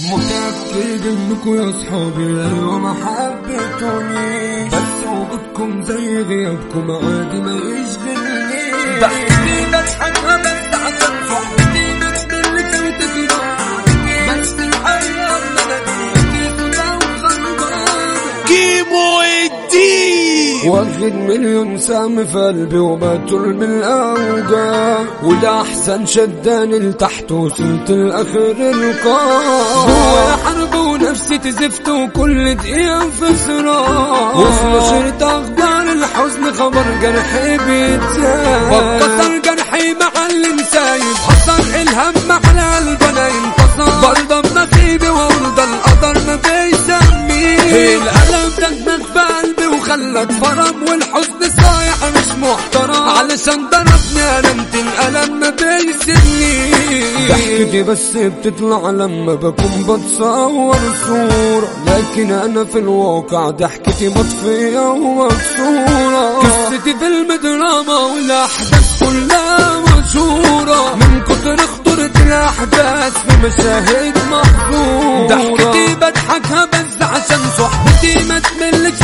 متأكد انكم يا صحابي ما حبيتوني. بس وجودكم زي غيابكم عادي ما يشغلني ضحكتي بضحكها بس عشان واخد مليون سهم في قلبي وبطل بالاوجاع وده أحسن شداني لتحت وصلت لآخر القاع. جوا حرب ونفسي تزفت وكل دقيقة في صراع. وفي نشرة أخبار الحزن خبر جرحي بيتزايد بتكسر جرحي مع اللي سايب. حصل الهم على قلبنا ينتصر برضه بنصيبي وارضى القدر ما بيسميه. الألم دمك في وخلت فرم والحزن صايع مش محترم. علشان ضربني ألمت الألم ما بيسيبنيش. ضحكتي بس بتطلع لما بكون بتصور صورة. لكن أنا في الواقع ضحكتي مطفية ومكسورة قصتي فيلم دراما والأحداث كلها مشهورة. من كتر خطورة الأحداث في مشاهد محظورة. ضحكتي بضحكها بس عشان صحبتي ما تملش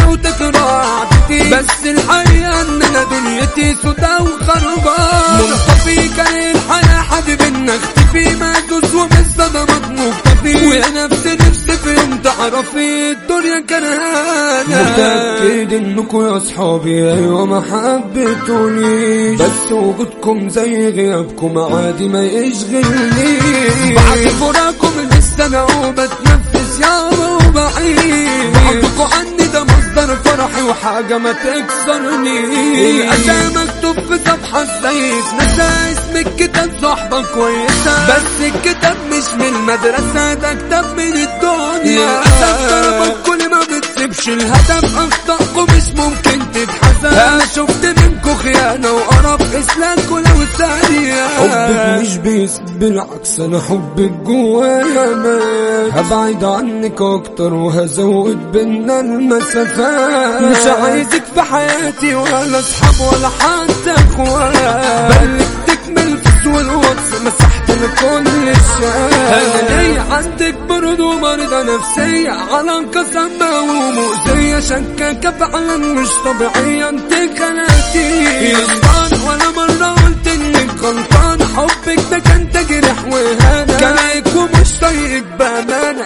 بس الحقيقة ان أنا دنيتي سودا وخربانة منطفي كان الحياة حبيبي ان اختفي ما ادوس ومش صدمات مختفي. ويا نفسي نفسي في يوم تعرفي الدنيا كرهانة متأكد انكم يا صحابي أيوه ما حبيتوني بس وجودكم زي غيابكم عادي ما يشغلني. بعد فراقكم لسه أنا وبتنفس يا وبعيد وحاجة ما تكسرني. الأذى مكتوب في صفحة السيف نسى اسم الكتاب صحبة كويسة. بس الكتاب مش من المدرسة ده كتاب من الدنيا. للأسف ضربك كل ما بتسيبش الهدف أخطائكم مش ممكن تتحسب أنا شفت خيانة وقرف إسلامكم لو ثانية حبك مش بيس بالعكس أنا حبك جوايا مات هبعد عنك أكتر وهزود بينا المسافات. مش عايزك في حياتي ولا أصحاب ولا حتى أخوات. بلك تكمل في سوى الواتس مسحت لكل الشات أنا ليا عندك برد ومرضى نفسية علاقة سامة ومؤذية. شكاكة فعلا مش طبيعية أنت خناتي غلطان ولا مرة قلت إنك غلطان. حبك ده كان تجرح وهنا. كلاك ومش طايقك بأمانة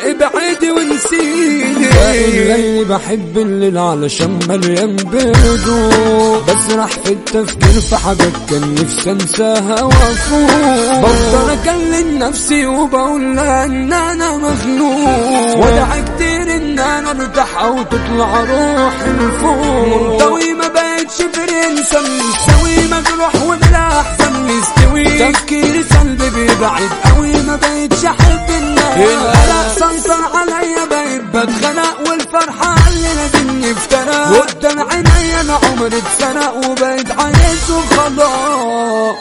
الليل بحب الليل علشان مليان بهدوء بسرح في التفكير في حاجات كان نفسي أنساها وافوق بفضل اكلم نفسي وبقول لها إن أنا مخنوق. وادعي كتير إن أنا أرتاح أو تطلع روحي لفوق منطوي ما بقتش فرنسا مستوي مجروح ومن احسن مستوي. تفكيري سلبي بيبعد قوي ما بقتش احب الناس القلق سيطر عليا بقيت بتخنق والفرحة اللي لازمني افترق قدام عينيا أنا عمري اتسرق وبقيت عايز وخلاص.